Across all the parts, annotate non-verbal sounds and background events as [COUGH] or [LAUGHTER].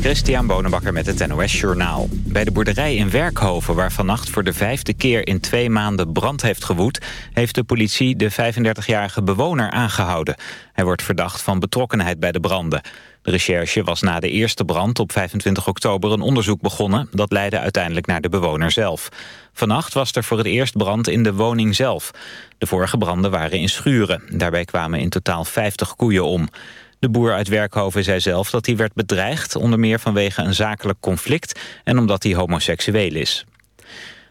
Christian Bonenbakker met het NOS Journaal. Bij de boerderij in Werkhoven, waar vannacht voor de vijfde keer in twee maanden brand heeft gewoed... heeft de politie de 35-jarige bewoner aangehouden. Hij wordt verdacht van betrokkenheid bij de branden. De recherche was na de eerste brand op 25 oktober een onderzoek begonnen. Dat leidde uiteindelijk naar de bewoner zelf. Vannacht was er voor het eerst brand in de woning zelf. De vorige branden waren in schuren. Daarbij kwamen in totaal 50 koeien om. De boer uit Werkhoven zei zelf dat hij werd bedreigd... onder meer vanwege een zakelijk conflict en omdat hij homoseksueel is.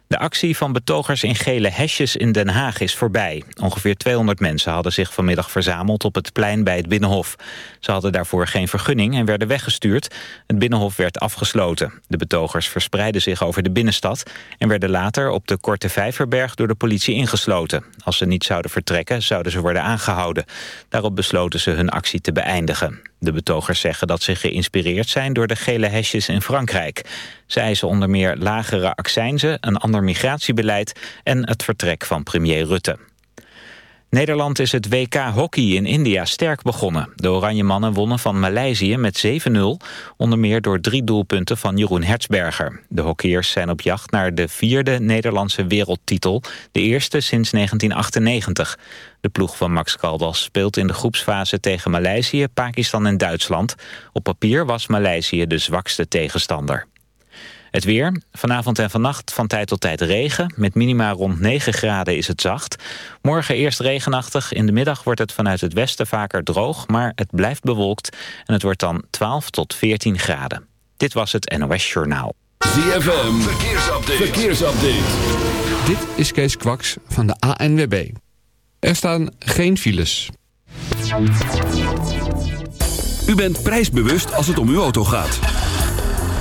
De actie van betogers in gele hesjes in Den Haag is voorbij. Ongeveer 200 mensen hadden zich vanmiddag verzameld op het plein bij het Binnenhof. Ze hadden daarvoor geen vergunning en werden weggestuurd. Het Binnenhof werd afgesloten. De betogers verspreidden zich over de binnenstad... en werden later op de Korte Vijverberg door de politie ingesloten. Als ze niet zouden vertrekken, zouden ze worden aangehouden. Daarop besloten ze hun actie te beëindigen. De betogers zeggen dat ze geïnspireerd zijn door de gele hesjes in Frankrijk. Ze eisen onder meer lagere accijnzen, een ander migratiebeleid en het vertrek van premier Rutte. Nederland is het WK hockey in India sterk begonnen. De Oranje Mannen wonnen van Maleisië met 7-0... onder meer door drie doelpunten van Jeroen Hertzberger. De hockeyers zijn op jacht naar de vierde Nederlandse wereldtitel... de eerste sinds 1998. De ploeg van Max Caldas speelt in de groepsfase tegen Maleisië, Pakistan en Duitsland. Op papier was Maleisië de zwakste tegenstander. Het weer. Vanavond en vannacht van tijd tot tijd regen. Met minima rond 9 graden is het zacht. Morgen eerst regenachtig. In de middag wordt het vanuit het westen vaker droog. Maar het blijft bewolkt. En het wordt dan 12 tot 14 graden. Dit was het NOS Journaal. ZFM. Verkeersupdate. Verkeersupdate. Dit is Kees Kwaks van de ANWB. Er staan geen files. U bent prijsbewust als het om uw auto gaat.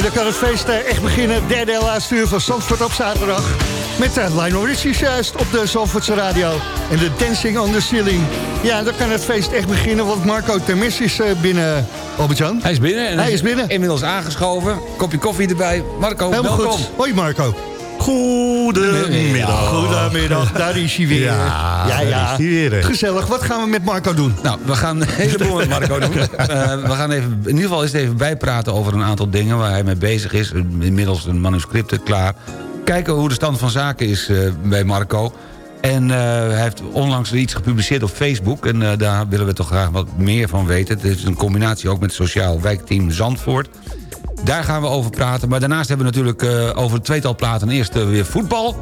En dan kan het feest eh, echt beginnen. Derde en laatste uur van Zandvoort op zaterdag. Met uh, Lionel Richie juist op de Zandvoortse radio. En de Dancing on the Ceiling. Ja, dan kan het feest echt beginnen. Want Marco Temes is uh, binnen, Albert-Jan. Hij is binnen. En hij is binnen. Inmiddels aangeschoven. Kopje koffie erbij. Marco, Helemaal welkom. goed. Hoi Marco. Goedemiddag. Goedemiddag, daar is hij weer. Ja, ja, ja. daar is hij weer. Gezellig. Wat gaan we met Marco doen? Nou, we gaan een heleboel met Marco doen. Uh, we gaan even, in ieder geval eens even bijpraten over een aantal dingen... waar hij mee bezig is. Inmiddels een manuscript klaar. Kijken hoe de stand van zaken is uh, bij Marco. En uh, hij heeft onlangs iets gepubliceerd op Facebook... en uh, daar willen we toch graag wat meer van weten. Het is een combinatie ook met het Sociaal Wijkteam Zandvoort... Daar gaan we over praten. Maar daarnaast hebben we natuurlijk uh, over het tweetal platen eerst uh, weer voetbal.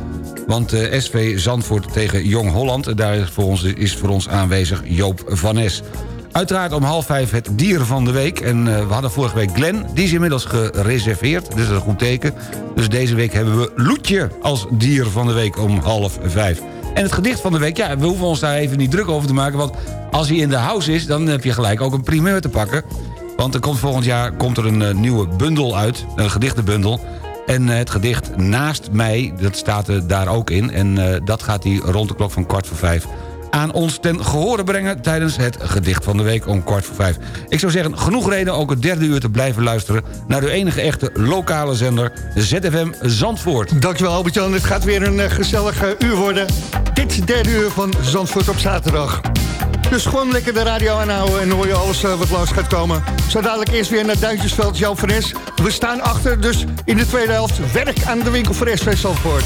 Want uh, SV Zandvoort tegen Jong Holland. Daar is voor ons, is voor ons aanwezig Joop van Nes. Uiteraard om half vijf het dier van de week. En we hadden vorige week Glenn. Die is inmiddels gereserveerd. Dus dat is een goed teken. Dus deze week hebben we Loetje als dier van de week om half vijf. En het gedicht van de week, ja, we hoeven ons daar even niet druk over te maken... want als hij in de house is, dan heb je gelijk ook een primeur te pakken. Want er komt volgend jaar komt er een uh, nieuwe bundel uit, een gedichtenbundel. En uh, het gedicht Naast mij, dat staat er daar ook in. En dat gaat hij rond de klok van kwart voor vijf aan ons ten gehore brengen... tijdens het gedicht van de week om kwart voor vijf. Ik zou zeggen, genoeg reden ook het derde uur te blijven luisteren... naar de enige echte lokale zender ZFM Zandvoort. Dankjewel Albert-Jan, het gaat weer een gezellig uur worden. Dit derde uur van Zandvoort op zaterdag. Dus gewoon lekker de radio aanhouden en hoor je alles uh, wat langs gaat komen. Zo dadelijk eerst weer naar Duintjesveld, Jan van Es. We staan achter, dus in de tweede helft werk aan de winkel voor SV Zandvoort.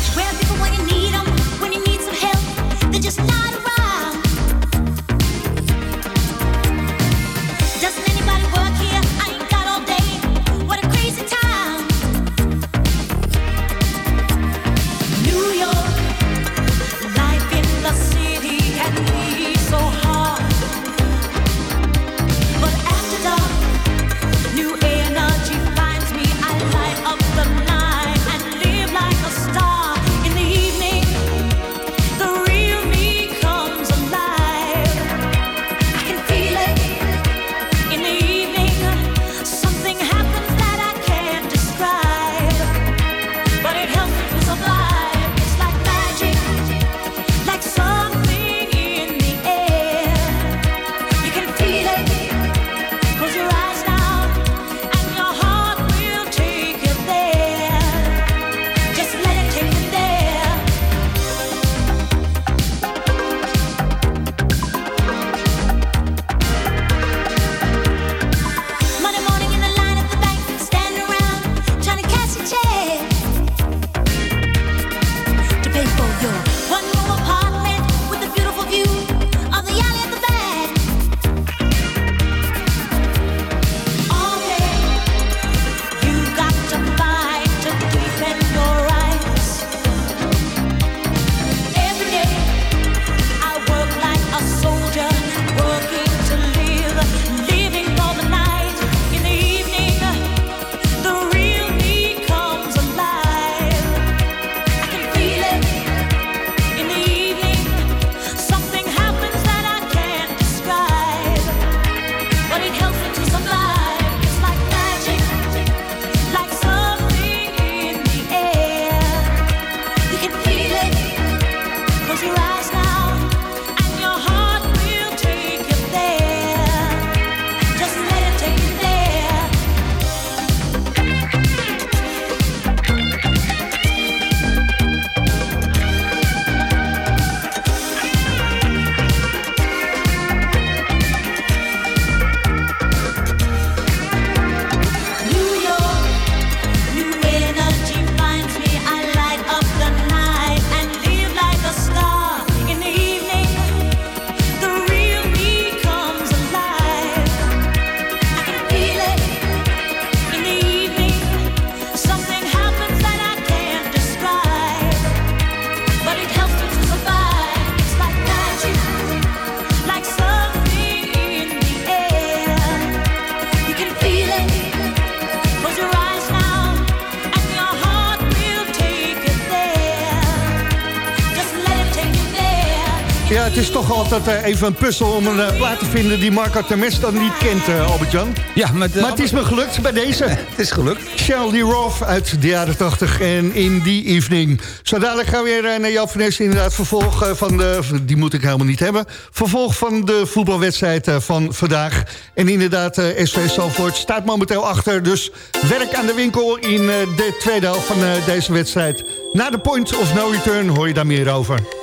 Altijd eh, even een puzzel om een eh, plaat te vinden die Marco Temes dan niet kent, eh, Albert-Jan. Ja, maar, Maar het is me gelukt bij deze. [LAUGHS] het is gelukt. Charlie Roth uit de jaren 80 en In Die Evening. Zo dadelijk gaan we weer naar Jan van inderdaad vervolg van de... Die moet ik helemaal niet hebben. Vervolg van de voetbalwedstrijd van vandaag. En inderdaad, SV Salvoort staat momenteel achter. Dus werk aan de winkel in de tweede helft van deze wedstrijd. Na de point of no return hoor je daar meer over.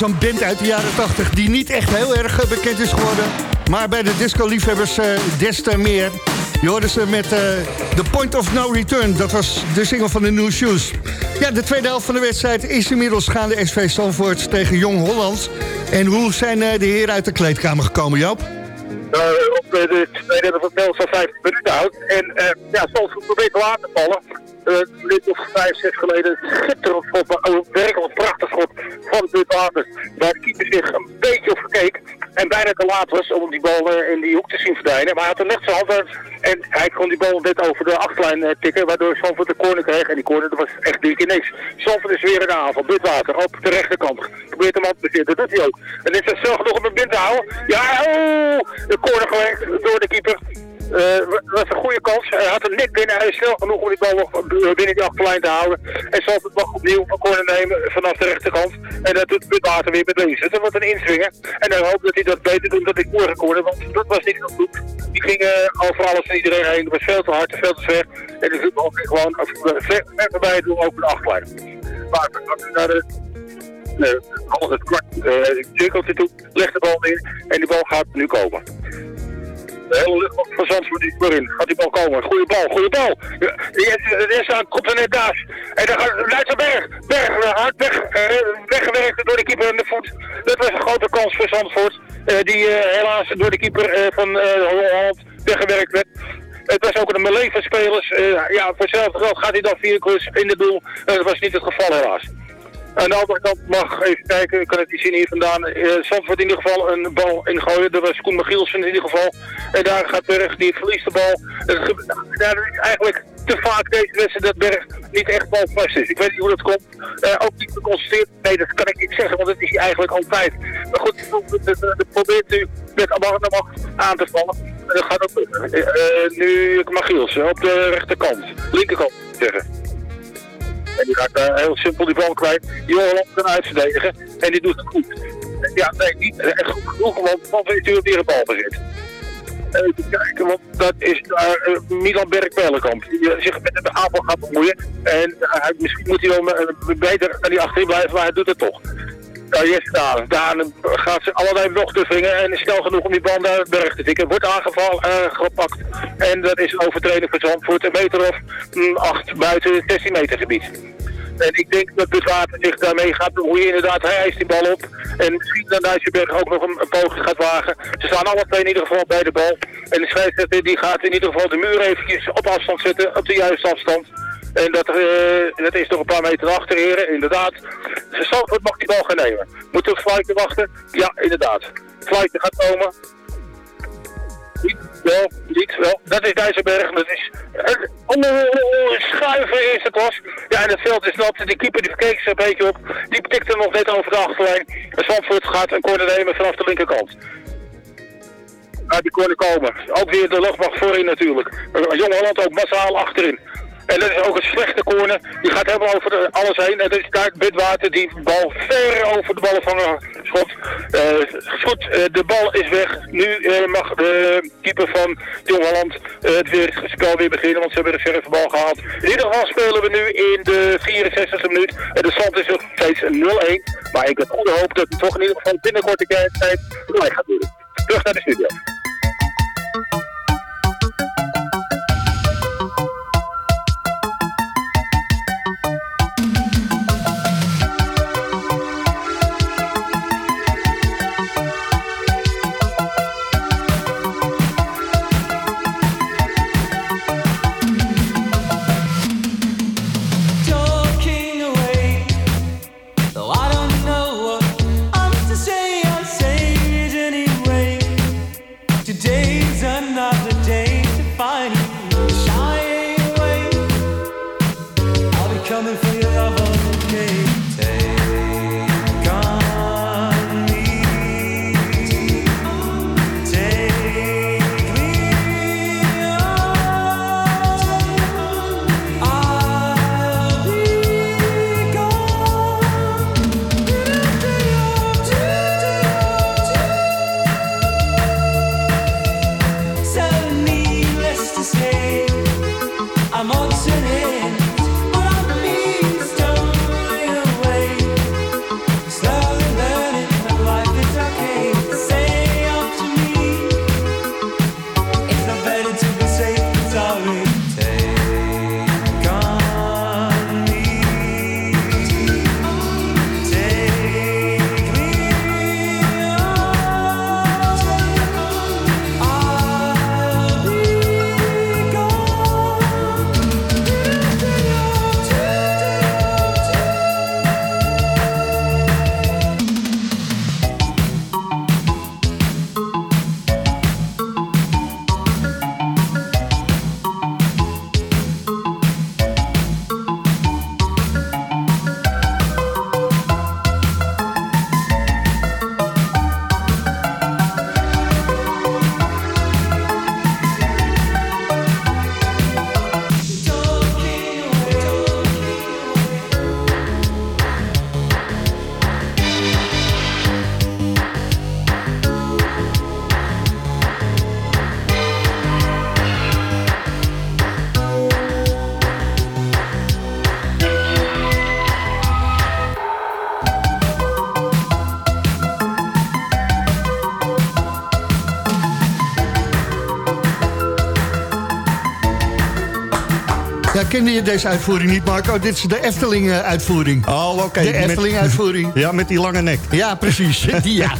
Zo'n band uit de jaren 80 die niet echt heel erg eh, bekend is geworden. Maar bij de disco-liefhebbers eh, des te meer. Je hoorde ze met eh, The Point of No Return. Dat was de single van de New Shoes. Ja, de tweede helft van de wedstrijd is inmiddels gaande SV Zandvoort tegen Jong Holland. En hoe zijn de heren uit de kleedkamer gekomen, Joop? op de, de tweede helft van van 15 minuten oud. En ja, Zandvoort probeert te laten vallen. Eh, een minuut of vijf, zes geleden schitterend was om die bal eh, in die hoek te zien verdwijnen. Maar hij had een aan en hij kon die bal net over de achterlijn eh, tikken. Waardoor Zandvoort de corner kreeg. En die corner dat was echt drie niks. Zandvoort is weer in de aanval. Budwater op de rechterkant. Probeert hem op te zitten. Dat doet hij ook. En is het snel genoeg om hem binnen te houden. Ja, oh! De corner gewerkt door de keeper. Eh, dat was een goede kans. Hij had hem net binnen. Hij is snel genoeg om die bal nog binnen die achterlijn te houden. En zal het mag opnieuw een corner nemen vanaf de rechterkant. En dat doet Budwater weer met links. Dus dat wordt een inswingen. En dan hoop dat hij dat beter doet dan die vorige corner. Want dat was niet zo goed. Die ging eh, over alles iedereen heen. Was veel te hard veel te ver. En de voetbal ging gewoon eh, ver, ver voorbij doen over de achterlijn. Maar naar de eh, al het kwart cirkeltje toe, legt de bal in en die bal gaat nu komen. Eh, hele lucht van Zandvoort die voorin. Gaat die bal komen? Goeie bal, goede bal. Ja, De eerste komt er net naast. En dan gaat Leidsenberg. Berg, eh, hard weg, eh, weggewerkt door de keeper in de voet. Dat was een grote kans voor Zandvoort. eh, die eh, helaas door de keeper eh, van eh, Holland weggewerkt werd. Het was ook een melee van spelers. Eh, ja, voor hetzelfde geld gaat hij dan via klus in de doel. Eh, dat was niet het geval helaas. Aan de andere kant mag even kijken, ik kan het niet zien hier vandaan. Uh, Zandvoort in ieder geval een bal ingooien. Dat was Koen Magielsen in ieder geval. En daar gaat Berg, die verliest de bal. Ja, dat is eigenlijk te vaak deze wedstrijd dat Berg niet echt balvast is. Ik weet niet hoe dat komt. Ook niet geconstateerd. Nee, dat kan ik niet zeggen, want dat is hij eigenlijk altijd. Maar goed, de probeert nu met macht aan te vallen. Dat gaat ook eh, eh, nu Magielsen op de rechterkant. Linkerkant, zeggen. En die raakt heel simpel die bal kwijt. Holland kan uitverdedigen. En die doet het goed. Ja, nee, niet echt goed genoeg, want dan weet u weer een bal bezit. Even kijken, want dat is daar eh, Milan Berg-Pellenkamp. Die eh, zich met de aanval gaat bemoeien. En eh, misschien moet hij wel eh, beter aan die achterin blijven, maar hij doet het toch. Ja, Jesse Daan. Daan gaat ze allerlei nog te vingen en is snel genoeg om die bal naar de berg te tikken. Wordt aangevallen, eh, gepakt. En dat is een overtreding voor Zandvoort. Een meter of mm, acht buiten het 16 meter gebied. En ik denk dat Butwater zich daarmee gaat bemoeien. Inderdaad, hij eist die bal op. En misschien dat ook nog een, een poging gaat wagen. Ze staan alle twee in ieder geval bij de bal. En de scheidsrechter die gaat in ieder geval de muur eventjes op afstand zetten. Op de juiste afstand. En dat, eh, is nog een paar meter achter, heren. Inderdaad. Zandvoort mag die bal gaan nemen. Moet op Fluiten wachten? Ja, inderdaad. Fluiten gaat komen. Niet wel, niet wel. Dat is Dijsselberg. Dat is een oh, schuiven eerste klas. Ja, en het veld is nat. De keeper die verkeek zich een beetje op. Die tikte nog net over de achterlijn. En Zandvoort gaat een corner nemen vanaf de linkerkant. Die corner komen. Ook weer de luchtmacht voorin natuurlijk. Uh, Jong Holland ook massaal achterin. En dat is ook een slechte corner. Die gaat helemaal over de- alles heen. En dat is daar Bidwater die bal ver over de ballenvanger schot. Eh, goed, eh, de bal is weg. Nu eh, mag de keeper van Jong Holland eh, het, weer, het spel weer beginnen. Want ze hebben de verre bal gehaald. In ieder geval spelen we nu in de 64e minuut. De stand is nog steeds 0-1. Maar ik heb goede hoop dat het toch in ieder geval binnen korte tijd gelijk gaat doen. Terug naar de studio. Ja, kende je deze uitvoering niet, Marco? Dit is de Efteling-uitvoering. Oh, oké. De Efteling-uitvoering. [LAUGHS] Ja, met die lange nek. Ja, precies. [LAUGHS] Die, ja.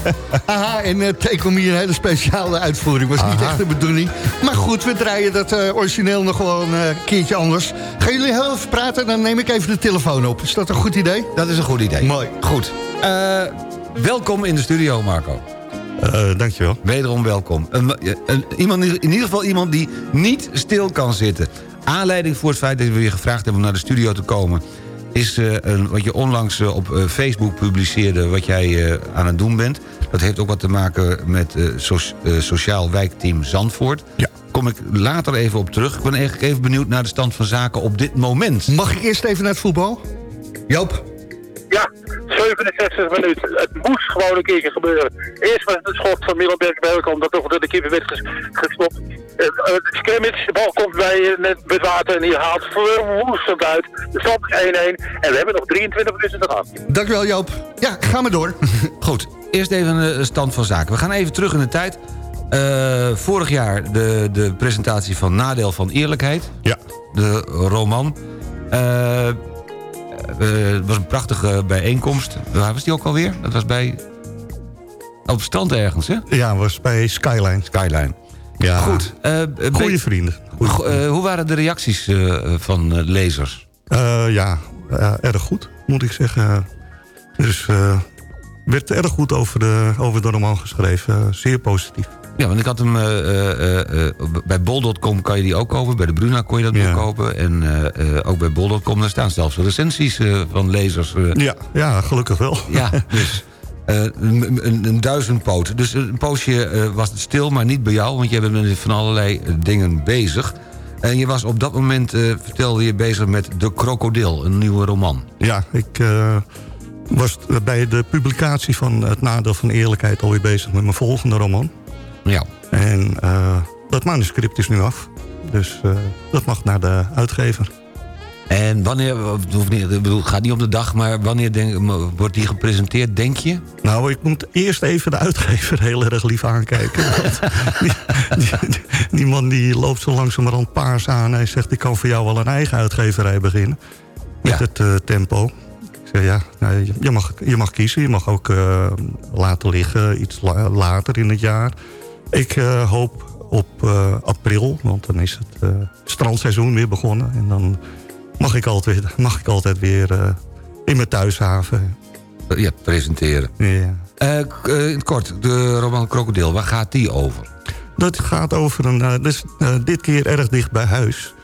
Aha, en uh, Tekomie een hele speciale uitvoering. Was niet echt de bedoeling. Maar goed, we draaien dat eh, origineel nog gewoon eh, een keertje anders. Gaan jullie heel even praten? Dan neem ik even de telefoon op. Is dat een goed idee? Dat is een goed idee. Mooi. Goed. Eh, welkom in de studio, Marco. Eh, dankjewel. Wederom welkom. Een, een- iemand, in ieder geval iemand die niet stil kan zitten. Aanleiding voor het feit dat we je gevraagd hebben om naar de studio te komen... is eh, een, wat je onlangs eh, op eh, Facebook publiceerde wat jij eh, aan het doen bent. Dat heeft ook wat te maken met so- Sociaal Wijkteam Zandvoort. Ja. Kom ik later even op terug. Ik ben eigenlijk even benieuwd naar de stand van zaken op dit moment. Mag ik eerst even naar het voetbal? Joop? Ja, 67 minuten. Het moest gewoon een keertje gebeuren. Eerst was het een schot van Milan Berg omdat toch door de keeper werd ges- gestopt. Eh, eh, de scrimmage, de bal komt bij uh, net met water en die haalt verwoestend uit. De stand is 1-1 en we hebben nog 23 minuten te gaan. Dankjewel, Joop. Ja, ga maar door. [LAUGHS] Goed, eerst even een stand van zaken. We gaan even terug in de tijd. Eh, vorig jaar de, de presentatie van Nadeel van Eerlijkheid. Ja. De roman. Eh, eh, Het was een prachtige bijeenkomst. Waar was die ook alweer? Dat was bij... Op het strand ergens, hè? Ja, was bij Skyline. Skyline. Ja. Goed. eh, Goeie ben- vrienden. Goeie eh, hoe waren de reacties eh, van eh, lezers? Eh, ja, eh, erg goed, moet ik zeggen. Dus eh werd erg goed over de, over de roman geschreven. Eh, zeer positief. Ja, want ik had hem eh, eh, eh, bij bol.com kan je die ook kopen. Bij de Bruna kon je dat Ja. ook kopen. En ook bij bol.com, daar staan zelfs recensies van lezers. Ja, ja, gelukkig wel. ja, dus een, een, een duizendpoot. Dus een poosje was het stil, maar niet bij jou. Want jij bent met van allerlei dingen bezig. En je was op dat moment, vertelde je, bezig met De Krokodil. Een nieuwe roman. Ja, ik was bij de publicatie van Het Nadeel van Eerlijkheid... alweer bezig met mijn volgende roman. Ja. En eh, dat manuscript is nu af. Dus eh, dat mag naar de uitgever. En wanneer, het hoeft niet, ik bedoel, het gaat niet om de dag, maar wanneer denk, wordt die gepresenteerd, denk je? Nou, ik moet eerst even de uitgever heel erg lief aankijken. [LAUGHS] Die, die, die man die loopt zo langzamerhand paars aan. Hij zegt, ik kan voor jou wel een eigen uitgeverij beginnen. Met Ja. het eh, tempo. Ik zeg, ja, nou, je, mag, je mag kiezen. Je mag ook eh, laten liggen, iets la- later in het jaar. Ik eh, hoop op eh, april, want dan is het eh, strandseizoen weer begonnen. En dan mag ik altijd, [LAUGHS] mag ik altijd weer in mijn thuishaven. Ja, presenteren. Ja. K- in het kort, de roman Krokodil, waar gaat die over? Dat gaat over een, dus, dit keer erg dicht bij huis.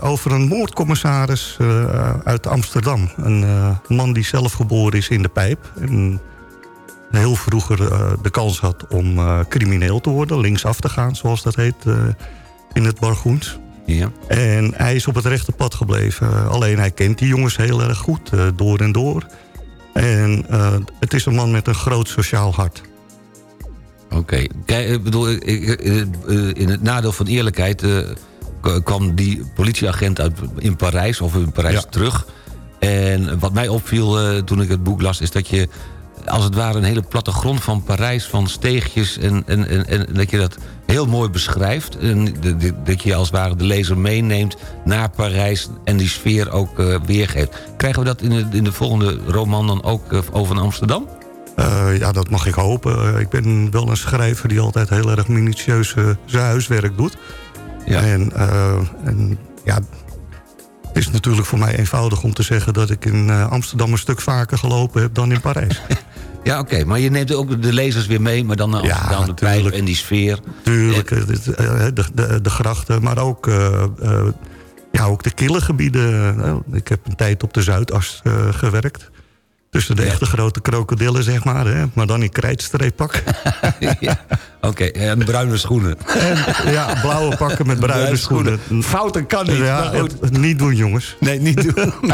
Over een moordcommissaris uit Amsterdam. Een man die zelf geboren is in de pijp. En heel vroeger eh, de kans had om eh, crimineel te worden. Linksaf te gaan, zoals dat heet eh, in het Bargoens. Ja. En hij is op het rechte pad gebleven. Alleen hij kent die jongens heel erg goed, door en door. En het is een man met een groot sociaal hart. Oké. Ik bedoel, in het nadeel van eerlijkheid... kwam die politieagent uit, in Parijs, of in Parijs Ja. terug. En wat mij opviel toen ik het boek las... is dat je als het ware een hele plattegrond van Parijs... van steegjes en, en, en, en dat je dat heel mooi beschrijft. En dat je als het ware de lezer meeneemt naar Parijs... en die sfeer ook eh, weergeeft. Krijgen we dat in de, in de volgende roman dan ook eh, over Amsterdam? Eh, ja, dat mag ik hopen. Ik ben wel een schrijver die altijd heel erg minutieus zijn huiswerk doet. Ja. En, en ja, het is natuurlijk voor mij eenvoudig om te zeggen... dat ik in Amsterdam een stuk vaker gelopen heb dan in Parijs. [LAUGHS] Ja, oké. Maar je neemt ook de lezers weer mee, maar dan naar Ja, Amsterdam, de pijp en die sfeer. Tuurlijk, eh, eh, de, de, de grachten, maar ook, eh, eh, ja, ook de kille gebieden. Nou, ik heb een tijd op de Zuidas eh, gewerkt. Tussen de echte grote krokodillen, zeg maar. Hè? Maar dan in krijtstreeppak. [LAUGHS] ja. Oké, en bruine schoenen. En, ja, blauwe pakken met bruine Bruine schoenen. Fouten kan niet, Ja, het niet doen, jongens. Nee, niet doen. [LAUGHS]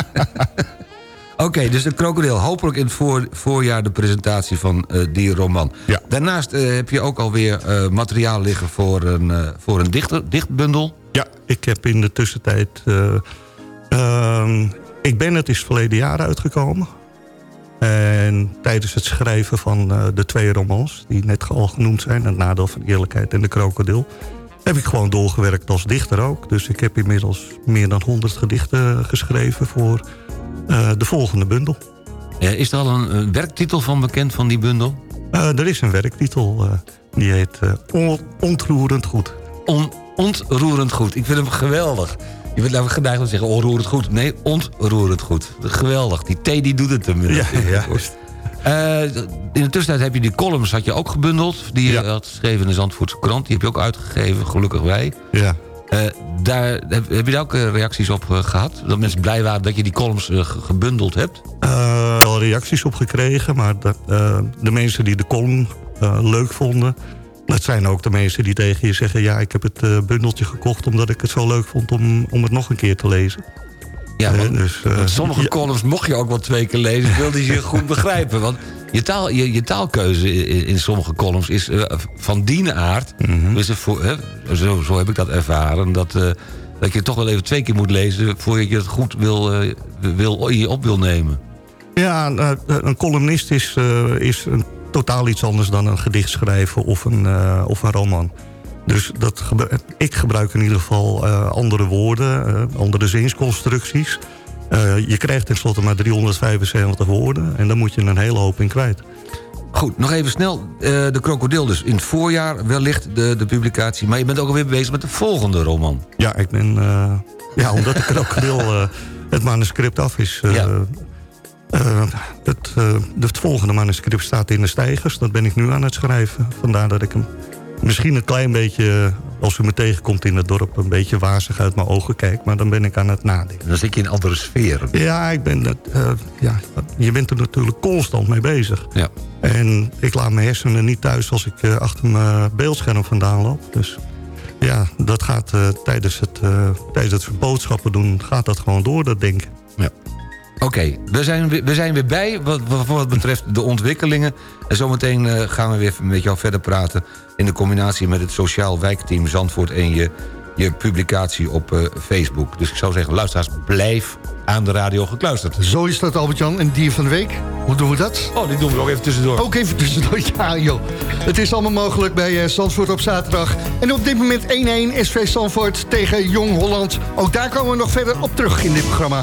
Oké, dus de krokodil. Hopelijk in het voor, voorjaar de presentatie van eh, die roman. Ja. Daarnaast eh, heb je ook alweer eh materiaal liggen voor een, voor een dichter, dichtbundel. Ja, ik heb in de tussentijd... eh, ehm, ik ben het is verleden jaar uitgekomen. En tijdens het schrijven van de twee romans... die net al genoemd zijn... Het Nadeel van Eerlijkheid en De Krokodil... heb ik gewoon doorgewerkt als dichter ook. Dus ik heb inmiddels meer dan 100 gedichten geschreven voor eh, de volgende bundel. Ja, is er al een, een werktitel van bekend van die bundel? Eh, er is een werktitel, eh, die heet On- Ontroerend Goed. On, ontroerend goed. Ik vind hem geweldig. Je bent nou geneigd om te zeggen onroerend goed. Nee, ontroerend goed. Geweldig. Die T die doet het hem. Ja, ja. In de tussentijd heb je die columns had je ook gebundeld. Die je had geschreven in de Zandvoortse krant. Die heb je ook uitgegeven, gelukkig wij. Ja. Eh, daar, heb, je daar ook eh, reacties op eh, gehad? Dat mensen blij waren dat je die columns ge- gebundeld hebt? Wel reacties op gekregen, maar dat, de mensen die de column leuk vonden... dat zijn ook de mensen die tegen je zeggen... ja, ik heb het bundeltje gekocht omdat ik het zo leuk vond om, om het nog een keer te lezen. Ja, want, dus, eh, want sommige ja. columns mocht je ook wel twee keer lezen... wilde je [LAUGHS] goed begrijpen. Want je, taal, je, je taalkeuze in, in sommige columns is eh, van die aard... Dus voor, hè, zo, zo heb ik dat ervaren... Dat, eh, dat je toch wel even twee keer moet lezen... voordat je het goed wil, wil, je op wil nemen. Ja, een columnist is, is een, totaal iets anders dan een gedicht schrijven of een, of een roman. Dus dat gebru- ik gebruik in ieder geval eh, andere woorden, eh, andere zinsconstructies. Eh, je krijgt tenslotte maar 375 woorden en daar moet je een hele hoop in kwijt. Goed, nog even snel. de krokodil dus. In het voorjaar wellicht de, de publicatie. Maar je bent ook alweer bezig met de volgende roman. Ja, ik ben... ja, omdat de krokodil het manuscript af is... eh, het, het volgende manuscript staat in de stijgers. Dat ben ik nu aan het schrijven. Vandaar dat ik hem misschien een klein beetje... als u me tegenkomt in het dorp... een beetje wazig uit mijn ogen kijk. Maar dan ben ik aan het nadenken. Dan zit je in een andere sfeer. Ja, ik ben dat, eh, ja, je bent er natuurlijk constant mee bezig. Ja. En ik laat mijn hersenen niet thuis als ik eh, achter mijn beeldscherm vandaan loop. Dus ja, dat gaat eh, tijdens, het, eh, tijdens het boodschappen doen... gaat dat gewoon door, dat denken. Ja. Oké, we, zijn, weer- we zijn weer bij wat, wat betreft de ontwikkelingen. En zometeen eh, gaan we weer met jou verder praten... in de combinatie met het Sociaal Wijkteam Zandvoort... en je, je publicatie op eh, Facebook. Dus ik zou zeggen, luisteraars, blijf aan de radio gekluisterd. Zo is dat, Albert-Jan. En dier van de week, hoe doen we dat? Oh, die doen we ook even tussendoor. Ook even tussendoor, [LAUGHS] ja joh. Het is allemaal mogelijk bij eh, Zandvoort op zaterdag. En op dit moment 1-1 SV Zandvoort tegen Jong Holland. Ook daar komen we nog verder op terug in dit programma.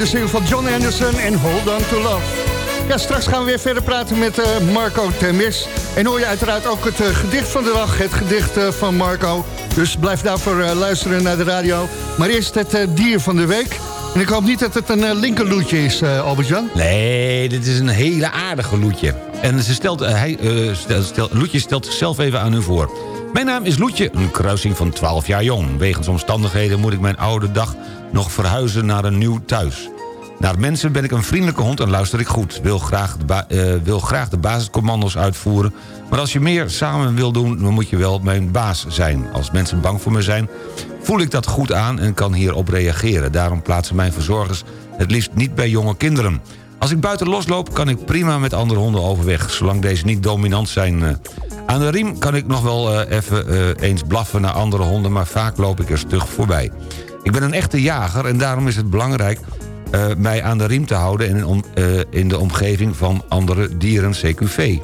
de zin van John Anderson en Hold On To Love. Ja, straks gaan we weer verder praten met eh, Marco Temis. En hoor je uiteraard ook het eh, gedicht van de dag, het gedicht eh, van Marco. Dus blijf daarvoor luisteren naar de radio. Maar eerst het dier van de week. En ik hoop niet dat het een linkerloetje is, Albert-Jan. Nee, dit is een hele aardige Loetje. En ze stelt, hij, eh, stel, stel- Loetje stelt zichzelf even aan u voor. Mijn naam is Loetje, een kruising van 12 jaar jong. Wegens omstandigheden moet ik mijn oude dag nog verhuizen naar een nieuw thuis. Naar mensen ben ik een vriendelijke hond en luister ik goed. Wil graag, de eh, wil graag de basiscommando's uitvoeren. Maar als je meer samen wil doen, dan moet je wel mijn baas zijn. Als mensen bang voor me zijn, voel ik dat goed aan en kan hierop reageren. Daarom plaatsen mijn verzorgers het liefst niet bij jonge kinderen. Als ik buiten losloop, kan ik prima met andere honden overweg... zolang deze niet dominant zijn. eh. Aan de riem kan ik nog wel eh, even eh, eens blaffen naar andere honden... maar vaak loop ik er stug voorbij. Ik ben een echte jager en daarom is het belangrijk... mij aan de riem te houden in, om, in de omgeving van andere dieren CQV.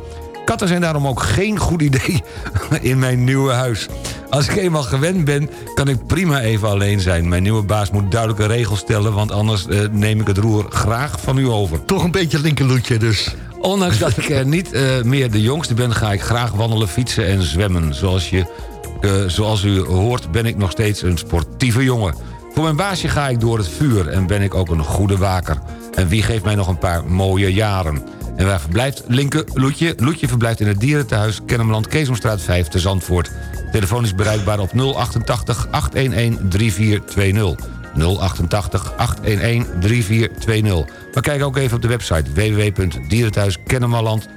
Katten zijn daarom ook geen goed idee [LAUGHS] in mijn nieuwe huis. Als ik eenmaal gewend ben, kan ik prima even alleen zijn. Mijn nieuwe baas moet duidelijke regels stellen... want anders eh, neem ik het roer graag van u over. Toch een beetje linkerloetje dus. Ondanks dat ik eh, [LAUGHS] niet eh, meer de jongste ben... ga ik graag wandelen, fietsen en zwemmen. Zoals, je, zoals u hoort ben ik nog steeds een sportieve jongen. Voor mijn baasje ga ik door het vuur en ben ik ook een goede waker. En wie geeft mij nog een paar mooie jaren? En waar verblijft Linke Loetje? Loetje verblijft in het dierentehuis Kennemerland Keesomstraat 5 te Zandvoort. Telefoon is bereikbaar op 088 811 3420. 088 811 3420. Maar kijk ook even op de website www.dierenthuiskennemerland.nl.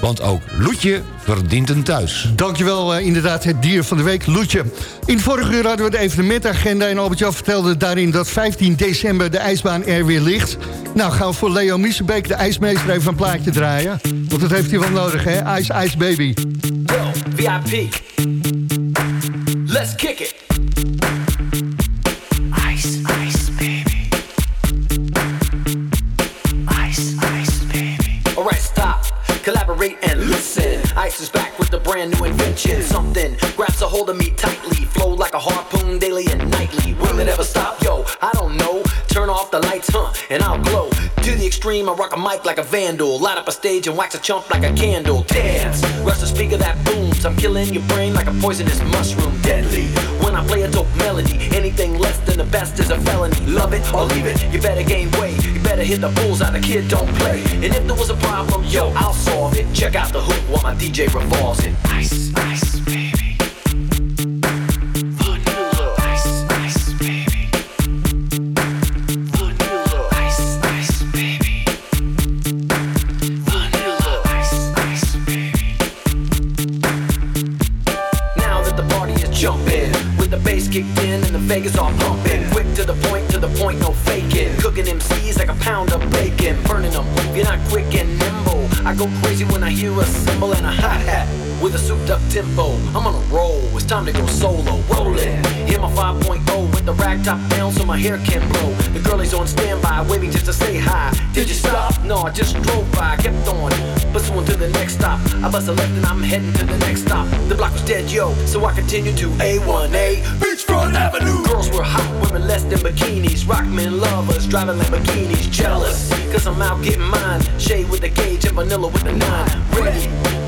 Want ook Loetje verdient een thuis. Dankjewel, eh, inderdaad, het dier van de week, Loetje. In de vorige uur hadden we de evenementagenda... en Albert-Jan vertelde daarin dat 15 december de ijsbaan er weer ligt. Nou, gaan we voor Leo Miesenbeek, de ijsmeester, even een plaatje draaien. Want dat heeft hij wel nodig, hè? Ice Ice Baby. Yo, VIP. Let's kick it. Collaborate and listen. Ice is back with a brand new invention. Something grabs a hold of me tightly. Flow like a harpoon daily and nightly. Will it ever stop? Yo, I don't know. Turn off the lights, huh? And I'll glow. To the extreme, I rock a mic like a vandal. Light up a stage and wax a chump like a candle. Dance, rush the speaker that booms. I'm killing your brain like a poisonous mushroom. Deadly. When I play a dope melody, anything less than the best is a felony. Love it or leave it. You better gain weight. You better hit the bullseye. The kid don't play. And if there was a problem, yo, I'll. Check out the hook while my DJ revolves it. Ice, ice, tempo. I'm on a roll, it's time to go solo. Rolling, hit my 5.0 with the rag top down so my hair can blow. The girlies on standby, waiting just to say hi. Did you stop? No, I just drove by, kept on. Pursuing to the next stop. I bust a left and I'm heading to the next stop. The block was dead, yo, so I continued to A1A Beachfront Avenue. Girls were hot, women less than bikinis. Rockmen lovers, driving Lamborghinis. Jealous, cause I'm out getting mine. Shade with the gauge and vanilla with the nine. Ready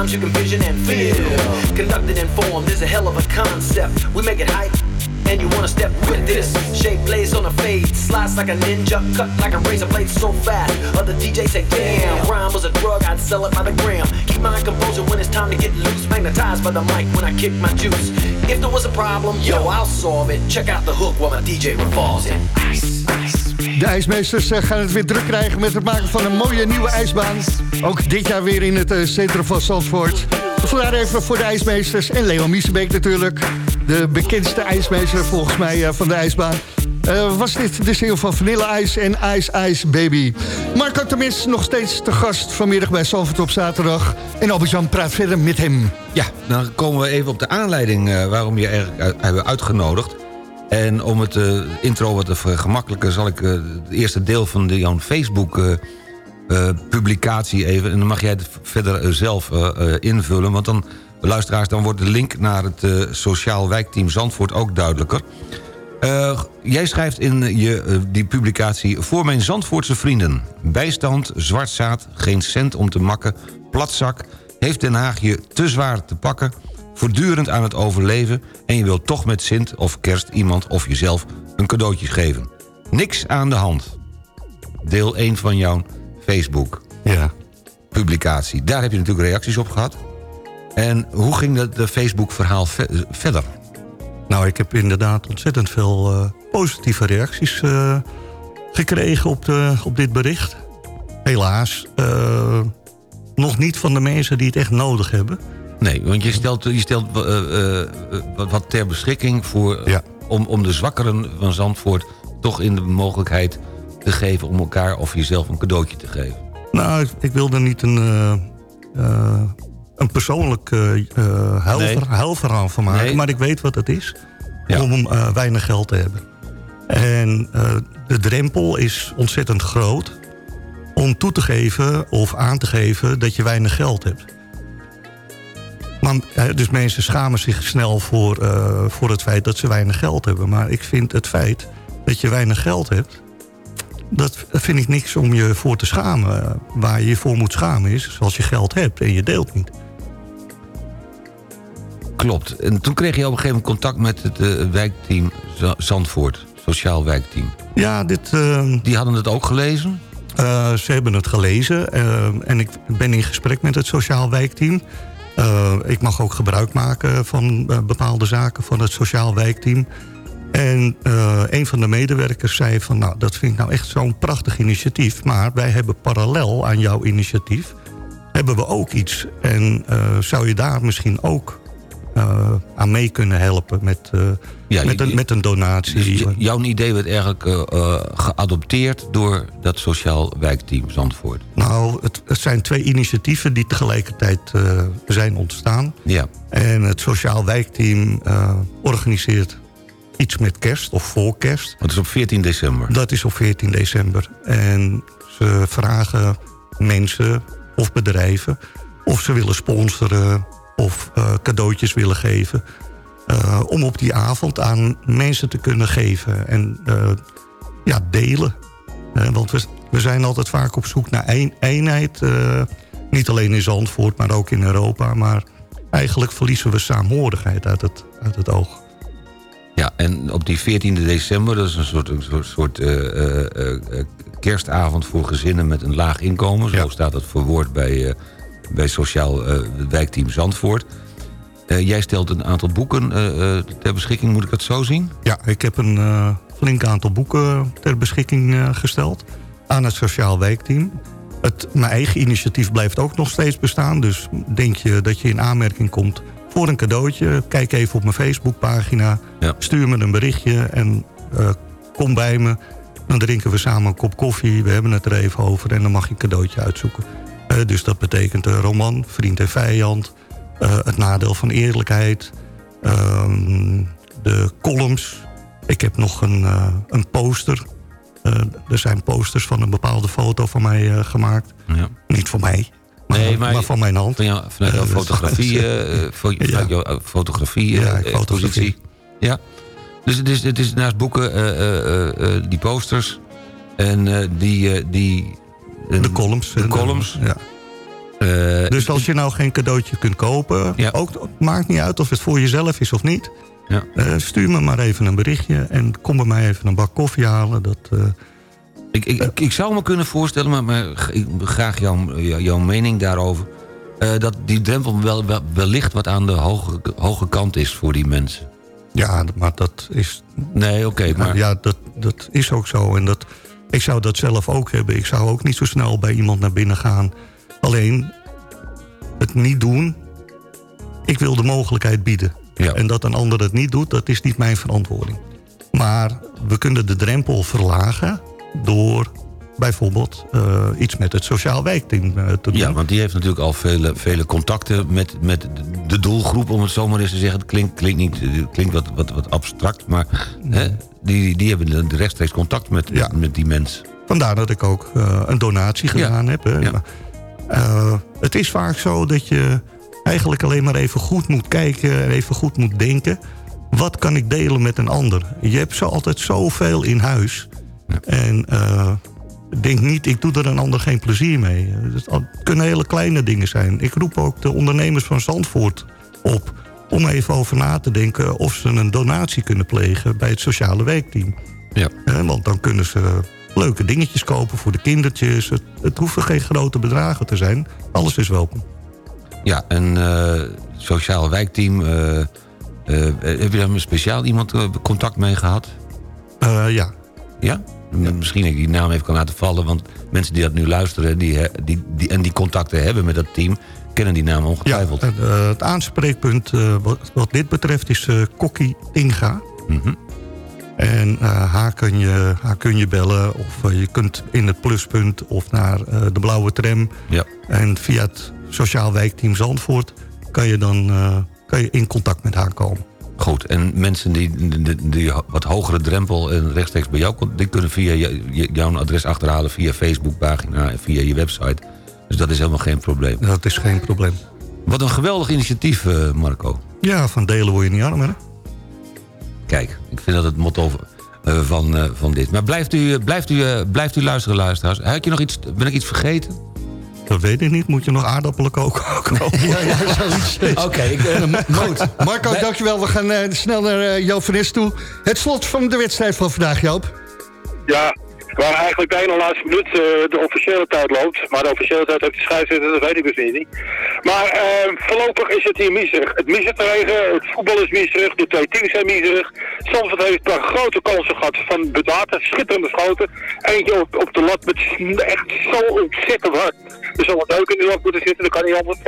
Rhymes you can vision and feel. Conducted in form, there's a hell of a concept. We make it hype. And you wanna step with this Shape plays on a fade Slice like a ninja Cut like a razor blade so fast Other DJs say damn Rhyme was a drug I'd sell it by the gram Keep my composure when it's time to get loose Magnetized by the mic when I kick my juice. If there was a problem, yo, I'll solve it. Check out the hook while my DJ revolves it. De ijsmeesters eh, gaan het weer druk krijgen met het maken van een mooie nieuwe ijsbaan. Ook dit jaar weer in het eh, centrum van Zandvoort. Vandaar even voor de ijsmeesters en Leo Miesenbeek natuurlijk. De bekendste ijsmeester volgens mij eh, van de ijsbaan. Was dit de single van Vanilla Ice en Ice Ice Baby. Marco Temis nog steeds te gast vanmiddag bij Zandvoort op zaterdag. En Albert-Jan praat verder met hem. Ja, dan komen we even op de aanleiding waarom je eigenlijk hebben uitgenodigd. En om het eh, intro wat te vergemakkelijken... zal ik eh, het eerste deel van de, jouw Facebook-publicatie even... en dan mag jij het verder eh, zelf eh, eh, invullen. Want dan, luisteraars, dan wordt de link naar het eh, Sociaal Wijkteam Zandvoort ook duidelijker. Eh, jij schrijft in je, eh, die publicatie... Voor mijn Zandvoortse vrienden. Bijstand, zwart zaad, geen cent om te makken, platzak... heeft Den Haag je te zwaar te pakken... voortdurend aan het overleven... en je wilt toch met Sint of kerst iemand of jezelf een cadeautje geven. Niks aan de hand. Deel 1 van jouw Facebook. Ja. Publicatie. Daar heb je natuurlijk reacties op gehad. En hoe ging dat de Facebook-verhaal ve- verder? Nou, ik heb inderdaad ontzettend veel eh, positieve reacties eh, gekregen op, de, op dit bericht. Helaas, eh, nog niet van de mensen die het echt nodig hebben. Nee, want je stelt, je stelt eh, eh, eh, wat- ter beschikking voor, om, om de zwakkeren van Zandvoort toch in de mogelijkheid te geven om elkaar of jezelf een cadeautje te geven. Nou, ik, ik wil er niet een, een persoonlijk Nee. huilverhaal van maken. Nee. Maar ik weet wat het is om weinig geld te hebben. En de drempel is ontzettend groot om toe te geven of aan te geven dat je weinig geld hebt. Eh, dus mensen schamen zich snel voor, eh, voor het feit dat ze weinig geld hebben. Maar ik vind het feit dat je weinig geld hebt... dat vind ik niks om je voor te schamen. Waar je je voor moet schamen is als je geld hebt en je deelt niet. Klopt. En toen kreeg je op een gegeven moment contact met het eh, wijkteam Zandvoort. Sociaal wijkteam. Ja, dit... Die hadden het ook gelezen? Ze hebben het gelezen en ik ben in gesprek met het Sociaal Wijkteam. Eh, ik mag ook gebruik maken van eh, bepaalde zaken van het Sociaal Wijkteam. En eh, een van de medewerkers zei van... nou, dat vind ik nou echt zo'n prachtig initiatief... maar wij hebben parallel aan jouw initiatief... hebben we ook iets. En zou je daar misschien ook eh, aan mee kunnen helpen met, eh, Ja, met, een, met een donatie? Dus jouw idee werd eigenlijk eh, geadopteerd door dat Sociaal Wijkteam Zandvoort. Nou, het, het zijn twee initiatieven die tegelijkertijd zijn ontstaan. Ja. En het Sociaal Wijkteam organiseert iets met kerst of voor kerst. Dat is op 14 december. Dat is op 14 december. En ze vragen mensen of bedrijven of ze willen sponsoren of eh, cadeautjes willen geven. eh, om op die avond aan mensen te kunnen geven en eh, ja, delen. Want we, we zijn altijd vaak op zoek naar een, eenheid. niet alleen in Zandvoort, maar ook in Europa. Maar eigenlijk verliezen we saamhorigheid uit het, uit het oog. Ja, en op die 14 december, dat is een soort, een soort, soort kerstavond voor gezinnen met een laag inkomen. Zo staat het verwoord bij, bij Sociaal eh, Wijkteam Zandvoort. Eh, jij stelt een aantal boeken eh, ter beschikking, moet ik dat zo zien? Ja, ik heb een flink aantal boeken ter beschikking gesteld aan het Sociaal Wijkteam. Het, mijn eigen initiatief blijft ook nog steeds bestaan. Dus denk je dat je in aanmerking komt voor een cadeautje... kijk even op mijn Facebookpagina, stuur me een berichtje en kom bij me. Dan drinken we samen een kop koffie, we hebben het er even over... en dan mag je een cadeautje uitzoeken. Eh, dus dat betekent een roman, Vriend en Vijand... eh, Het Nadeel van Eerlijkheid... ehm, de columns. Ik heb nog een, eh, een poster. Eh, er zijn posters van een bepaalde foto van mij eh, gemaakt. Ja. Niet van mij, maar, Nee, maar- maar van mijn hand. Van jou, vanuit jouw Eh, fotografie, [LAUGHS] eh, eh, fo- vanuit jouw eh, fotografie, Ja, eh, expositie. Ja. Dus het is, het is naast boeken eh, eh, eh, eh, die posters en eh, die... eh, die de columns. De eh, columns. Ja. dus als je nou geen cadeautje kunt kopen... Ook, maakt niet uit of het voor jezelf is of niet... Ja. eh, stuur me maar even een berichtje... en kom bij mij even een bak koffie halen. Dat, eh, Ik, ik, ik, zou me kunnen voorstellen, maar, maar ik graag jouw, jou- jouw mening daarover. eh, dat die drempel wel, wel, wellicht wat aan de hoge, hoge kant is voor die mensen. Ja, maar dat is... Nee, oké, maar... Ja, dat, dat is ook zo. En dat, ik zou dat zelf ook hebben. Ik zou ook niet zo snel bij iemand naar binnen gaan. Alleen, het niet doen... Ik wil de mogelijkheid bieden. En dat een ander het niet doet, dat is niet mijn verantwoording. Maar we kunnen de drempel verlagen door bijvoorbeeld eh, iets met het sociaal wijkteam eh, te doen. Ja, want die heeft natuurlijk al vele, vele contacten met, met de doelgroep, om het zo maar eens te zeggen. Het klinkt, klinkt, niet, het klinkt wat, wat, wat abstract, maar hè, die, die hebben de rechtstreeks contact met, met, met die mensen. Vandaar dat ik ook eh, een donatie gedaan heb. Hè. Eh, het is vaak zo dat je eigenlijk alleen maar even goed moet kijken... en even goed moet denken. Wat kan ik delen met een ander? Je hebt zo altijd zoveel in huis. En denk niet, ik doe er een ander geen plezier mee. Het kunnen hele kleine dingen zijn. Ik roep ook de ondernemers van Zandvoort op... om even over na te denken of ze een donatie kunnen plegen... bij het sociale werkteam. Ja. Want dan kunnen ze leuke dingetjes kopen voor de kindertjes. Het, het hoeven geen grote bedragen te zijn. Alles is welkom. Ja, en eh sociaal wijkteam... eh, eh, heb je daar speciaal iemand contact mee gehad? Eh, ja. Ja? Misschien ik die naam even kan laten vallen... want mensen die dat nu luisteren die, die, die, en die contacten hebben met dat team... kennen die naam ongetwijfeld. En, eh, het aanspreekpunt eh, wat, wat dit betreft is eh Kokkie Inga. Mhm. En eh, haar, kun je, haar kun je bellen of eh, je kunt in het pluspunt of naar eh, de blauwe tram. Ja. En via het sociaal wijkteam Zandvoort kan je dan eh, kan je in contact met haar komen. Goed, en mensen die, die, die wat hogere drempel en rechtstreeks bij jou... komt, die kunnen via jouw adres achterhalen via Facebookpagina en via je website. Dus dat is helemaal geen probleem. Dat is geen probleem. Wat een geweldig initiatief, eh, Marco. Ja, van delen word je niet arm, hè? Kijk, ik vind dat het motto eh, van, eh, van dit. Maar blijft u, blijft, u, blijft u luisteren, luisteraars. Heb je nog iets, ben ik iets vergeten? Dat weet ik niet. Moet je nog aardappelen koken? koken? [LAUGHS] Ja, ja, zoiets. [LAUGHS] Oké, ik, eh, [LAUGHS] Goed. Marco, dankjewel. We gaan eh, snel naar eh, Joop van Nes toe. Het slot van de wedstrijd van vandaag, Joop. Ja, waar eigenlijk de ene laatste minuut eh, de officiële tijd loopt. Maar de officiële tijd heeft de scheidsrechter, dat weet ik dus niet. Maar voorlopig is het hier miserig. Het miserig te regen, het voetbal is miserig, de twee teams zijn miserig. Zandvoort heeft een paar grote kansen gehad van Bedaten, schitterende schoten. Eentje op, op de lat met echt zo ontzettend hard. Er zal wat ook in de lat moeten zitten, dat kan niet anders.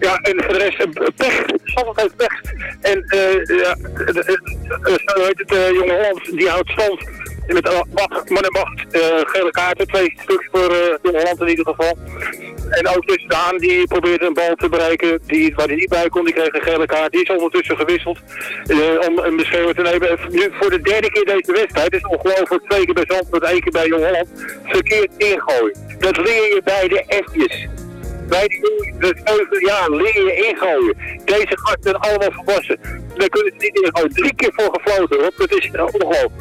Ja, en voor de rest, eh, pech. Zandvoort heeft pech. En eh ja, eh, eh, eh, zo heet het, jonge Holland, die houdt stand met macht, man en macht, eh, gele kaarten, twee stuks voor Jonge Holland in ieder geval. En ook dus Daan, die probeerde een bal te bereiken, die, waar hij niet bij kon, die kreeg een gele kaart. Die is ondertussen gewisseld om een beschermer te nemen. En Nu voor de derde keer deze wedstrijd, is ongelooflijk twee keer bij Zandvoort, één keer bij Jong Holland, verkeerd ingooien. Dat leer je bij de F'jes. Bij de zeven jaar leer je ingooien. Deze gasten zijn allemaal volwassen. Daar kunnen ze niet ingooien. Drie keer voor gefloten, hoor. Dat is eh, ongelooflijk.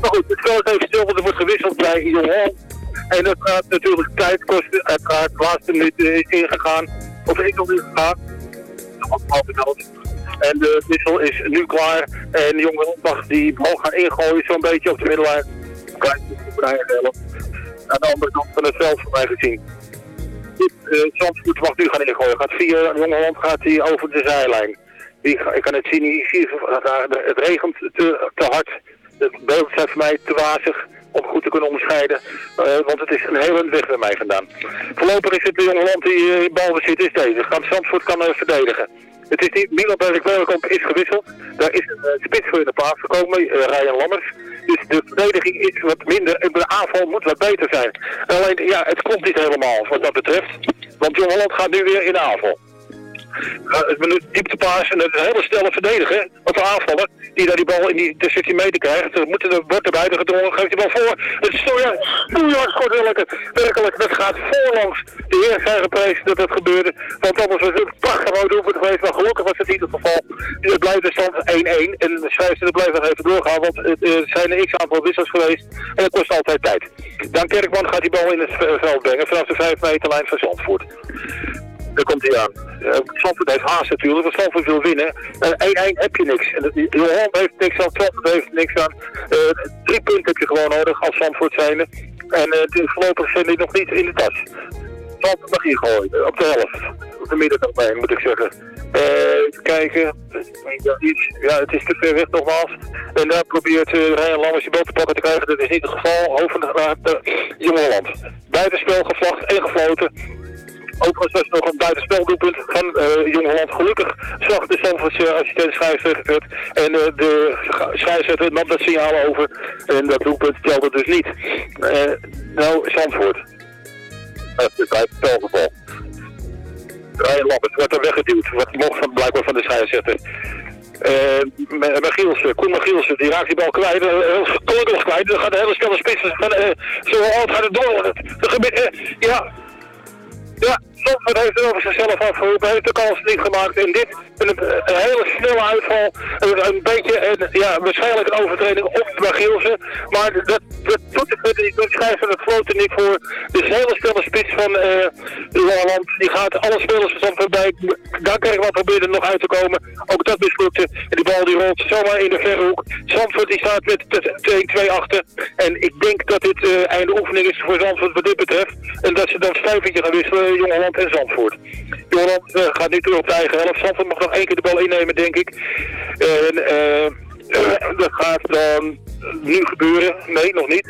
Maar goed, het veld heeft stil, want er wordt gewisseld bij Holland. En dat gaat natuurlijk tijd kosten. Uiteraard, de laatste minuut eh, is ingegaan. Of is nog ingegaan. En de wissel is nu klaar. En de jonge mag die bal gaan ingooien, zo'n beetje op de middellijn. Klein Aan de andere kant van het veld voor mij gezien. Uh, Zandvoort mag nu gaan ingooien. Gaat via Jongeland gaat hij over de zijlijn. Die, ik kan het zien, hier zie het regent te, te hard. Het beeld zijn voor mij te wazig om goed te kunnen onderscheiden. eh, want het is een hele weg bij mij vandaan. Voorlopig is het de Jongeland die uh, balbezit is deze. Zandvoort kan eh, verdedigen. Het is niet, Milan Berg-Welkamp is gewisseld. Daar is een spits voor in de plaats gekomen, Ryan Lammers. Dus de verdediging is wat minder de aanval moet wat beter zijn. Alleen, ja, het klopt niet helemaal wat dat betreft. Want Jong Holland gaat nu weer in de aanval. Uh, het minuut dieptepaas en een hele snelle verdediger, of aanvaller, die daar die bal in die de 16 meter krijgt. Moet er, wordt er buiten gedrongen, geeft die bal voor. Het is zo, ja, werkelijk, werkelijk, dat gaat voorlangs. De heer zijn geprezen dat het gebeurde, want anders was het een prachtig mooi doelpunt geweest, maar gelukkig was het niet het geval. Het blijft de stand 1-1 en de scheidsrechter blijft nog even doorgaan, want het uh, zijn een x-aantal wissels geweest en dat kost altijd tijd. Dan Kerkman gaat die bal in het veld brengen vanaf de 5 meterlijn van Zandvoort. Daar komt hij aan. Uh, Zandvoort heeft haast natuurlijk, want Zandvoort wil winnen. 1-1 uh, heb je niks. En Johan heeft niks aan, Zandvoort heeft niks aan. Uh, drie punten heb je gewoon nodig als Zandvoort zijnde. En de voorlopig zijn die nog niet in de tas. Zandvoort mag hier gooien, op de helft. Op de middentermijn moet ik zeggen. Eh, even kijken. Ja, het is te ver weg nogmaals. En daar probeert uh, Ryan Lammers je bal te pakken te krijgen. Dat is niet het geval. Hoofd naar uh, Jong Holland. Buitenspel gevlacht en gefloten. Overigens was er nog een buitenspeldoelpunt van uh, Jong Holland. Gelukkig zag de Zandvoortse assistent scheidsrechter het. En uh, de scheidsrechter nam dat signaal over. En dat doelpunt telde dus niet. Uh, nou, Zandvoort. Dat is bij het spelgeval. Ryan Lammers wordt er weggeduwd. Wat mocht van, blijkbaar van de scheidsrechter. Uh, Magielsen, Koen Magielsen, die raakt die bal kwijt, gelukkig kwijt. Dan gaat de hele snelle spits, zo hard gaat het door. Ja, ja, Zandvoort heeft over zichzelf afgeroepen, heeft de kans niet gemaakt. En dit, een, een hele snelle uitval, een, een beetje, en, ja, waarschijnlijk een overtreding op Magielsen. Maar dat, dat doet het verder niet, dat schrijven het floot er niet voor. Dus een hele snelle spits van uh, die gaat alle spelers van Zandvoort bij. Daar Kerkman probeerde er nog uit te komen, ook dat mislukte. En die bal die rolt zomaar in de verre hoek. Zandvoort die staat met 2-2 achter. En ik denk dat dit uh, einde oefening is voor Zandvoort wat dit betreft. En dat ze dan stuivertje gaan wisselen, Jong En Zandvoort. Joran gaat nu terug op de eigen helft. Zandvoort mag nog één keer de bal innemen, denk ik. En uh, dat gaat dan nu gebeuren. Nee, nog niet.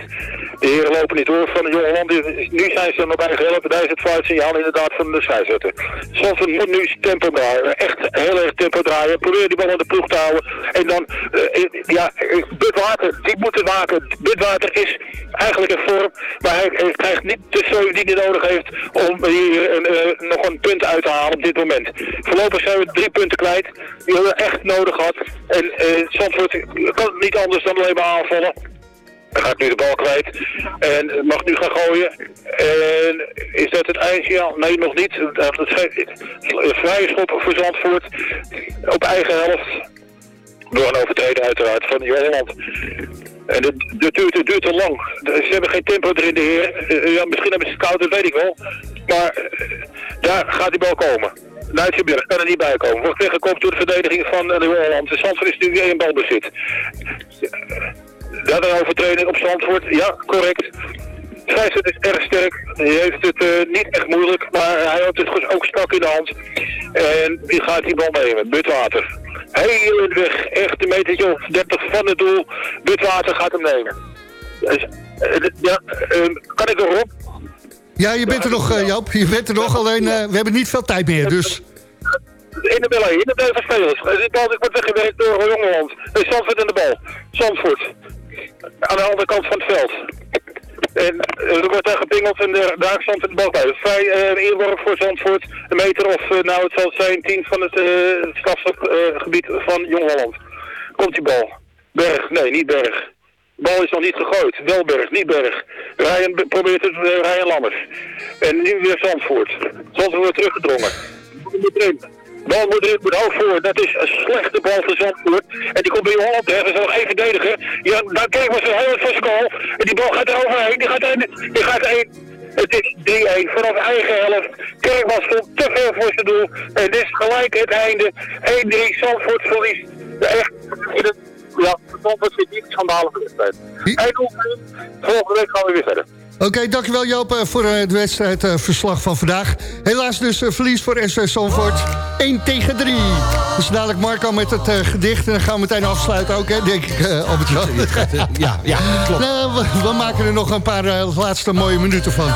De heren lopen niet door van de Jong Holland. Nu zijn ze dan op eigen helft. Daar is het fluitsignaal inderdaad van de scheidsrechter. Zandvoort moet nu tempo draaien. Echt heel erg tempo draaien. Probeer die bal aan de ploeg te houden. En dan, uh, ja, Budwater, die moet het maken. Budwater is eigenlijk een vorm, maar hij, hij krijgt niet de steun die hij nodig heeft om hier een, nog een punt uit te halen op dit moment. Voorlopig zijn we drie punten kwijt, die we echt nodig had. En uh, kan niet anders dan alleen maar aanvallen. Hij gaat nu de bal kwijt en mag nu gaan gooien. En is dat het eindsignaal? Nee, nog niet. Vrije schop voor Zandvoort op eigen helft. Door een overtreden uiteraard van Holland. En het, het, duurt, te lang. Ze hebben geen tempo erin, de heer. Ja, misschien hebben ze het koud, dat weet ik wel. Maar daar gaat die bal komen. Nijtjeberg kan er niet bij komen. Wordt weggekomen door de verdediging van de Holland. De is nu weer in balbezit. Dat een overtreding op Zandvoort. Ja, correct. Schijfzet is erg sterk. Hij heeft het uh, niet echt moeilijk, maar hij heeft het ook strak in de hand. En die gaat die bal nemen. Butwater. Heel in weg. Echt een metertje of 30 van het doel. Butwater gaat hem nemen. Dus, uh, ja, kan ik erop? Ja, je bent er nog, uh, Joop. Je bent er nog, alleen uh, we hebben niet veel tijd meer, dus... In de bel, in de bel van spelers. De bal wordt weggewerkt door Jongeland. Zandvoort in de bal. Zandvoort. Aan de andere kant van het veld. En er wordt daar gepingeld en daar stond de bal bij. Vrij uh, inworp voor Zandvoort. Een meter of, nou het zal zijn, tien van het uh, strafgebied van Jong-Holland. Komt die bal. Berg, nee, niet Berg. Bal is nog niet gegooid. Wel Berg, niet Berg. Ryan probeert het, Ryan Lammers. En nu weer Zandvoort. Zandvoort wordt teruggedrongen. Bal moet erin, moet hoog voor. Dat is een slechte bal voor Zandvoort. En die komt bij Holland weg. Dat is nog één verdediger. Ja, dan kijken we zo heel zijn goal. En die bal gaat er overheen. Die gaat er, die gaat er Het is 3-1 vanaf eigen helft. Kerkman stond te veel voor zijn doel. En dit is gelijk het einde. 1-3 Zandvoort verliest. Echt. Ja, Zandvoort zit niet schandalige wedstrijd. Volgende week gaan we weer verder. Oké, okay, dankjewel Joop voor uh, het wedstrijdverslag van vandaag. Helaas dus verlies voor SV Zandvoort 1 tegen 3. Dus dadelijk Marco met het gedicht en dan gaan we meteen afsluiten ook, hè, denk ik, Albert Jan. Ja, ja, klopt. Nou, we, we, maken er nog een paar laatste mooie minuten van.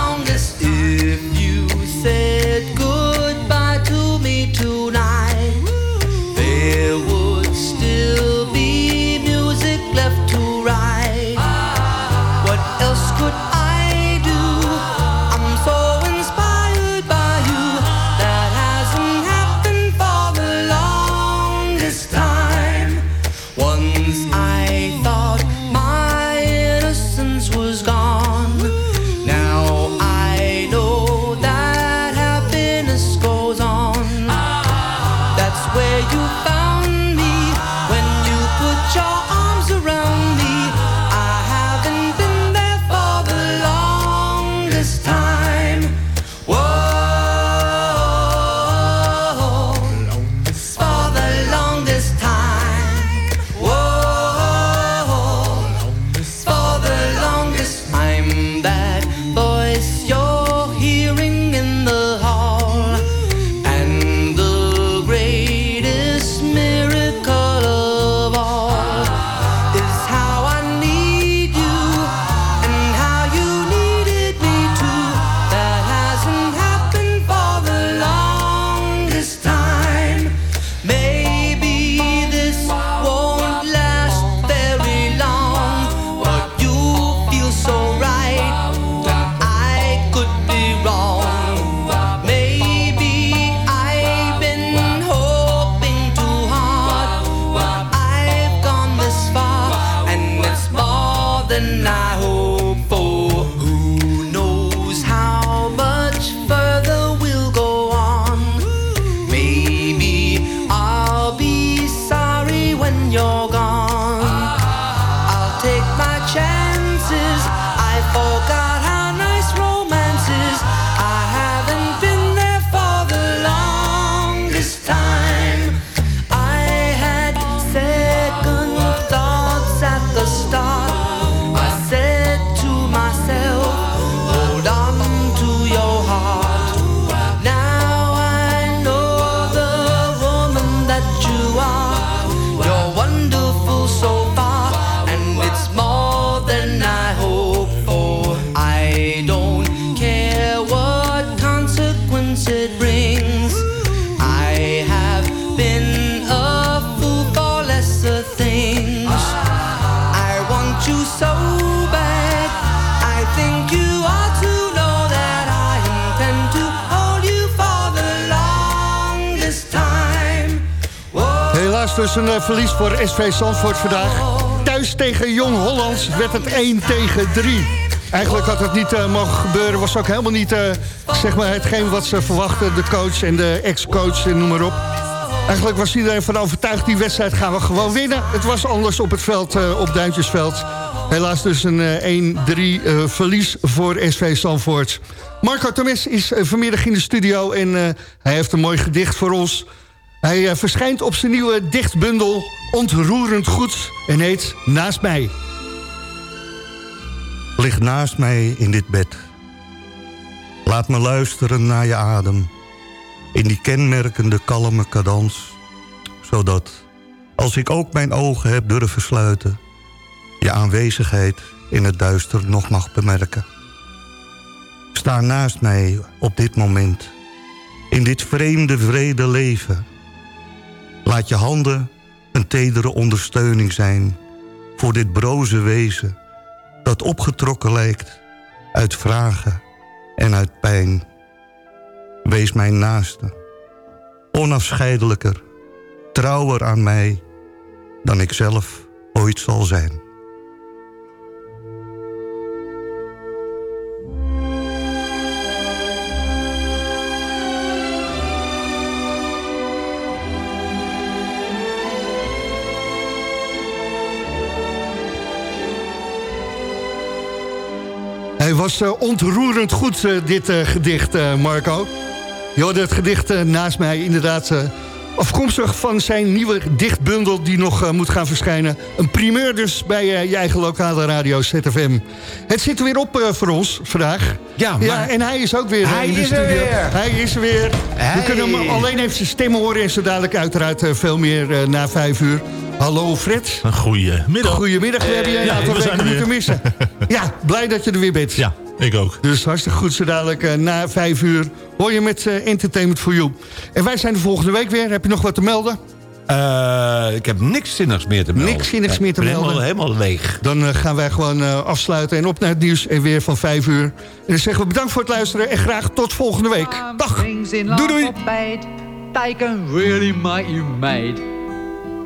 dus een eh, verlies voor SV Zandvoort vandaag. Thuis tegen Jong Hollands werd het 1 tegen 3. Eigenlijk had het niet eh, mogen gebeuren. Was ook helemaal niet eh, zeg maar hetgeen wat ze verwachten. De coach en de ex-coach en noem maar op. Eigenlijk was iedereen van overtuigd, die wedstrijd gaan we gewoon winnen. Het was anders op het veld, op Duintjesveld. Helaas dus een eh, 1-3 eh, verlies voor SV Zandvoort. Marco Temes is eh, vanmiddag in de studio en eh, hij heeft een mooi gedicht voor ons. Hij eh, verschijnt op zijn nieuwe dichtbundel Ontroerend Goed en heet Naast mij. Lig naast mij in dit bed. Laat me luisteren naar je adem. In die kenmerkende kalme cadans. Zodat, als ik ook mijn ogen heb durven sluiten... je aanwezigheid in het duister nog mag bemerken. Sta naast mij op dit moment. In dit vreemde vrede leven. Laat je handen een tedere ondersteuning zijn... voor dit broze wezen dat opgetrokken lijkt uit vragen en uit pijn. Wees mijn naaste, onafscheidelijker, trouwer aan mij dan ik zelf ooit zal zijn. Hij was eh, ontroerend goed, eh, dit eh, gedicht, Marco. Je hoorde het gedicht naast mij inderdaad... afkomstig van zijn nieuwe dichtbundel die nog moet gaan verschijnen. Een primeur dus bij je eigen lokale radio ZFM. Het zit er weer op voor ons vandaag. Ja, maar- ja, en hij is ook weer Hij in de is er studio. weer. Hij is er weer. We kunnen hem alleen even zijn stem horen... en zo dadelijk uiteraard veel meer na vijf uur. Hallo Fred. Een goedemiddag. Goedemiddag, we hebben je Ja, zijn weken er moeten weer. missen. [LAUGHS] Ja, blij dat je er weer bent. Ja, ik ook. Dus hartstikke goed, zo dadelijk eh, na vijf uur hoor je met eh, Entertainment for You. En wij zijn de volgende week weer. Heb je nog wat te melden? Eh, ik heb niks zinnigs meer te melden. Niks zinnigs meer te Ik ben melden. Helemaal, helemaal leeg. Dan gaan wij gewoon eh, afsluiten en op naar het nieuws en weer van vijf uur. En dan zeggen we bedankt voor het luisteren en graag tot volgende week. Dag. Doei doei.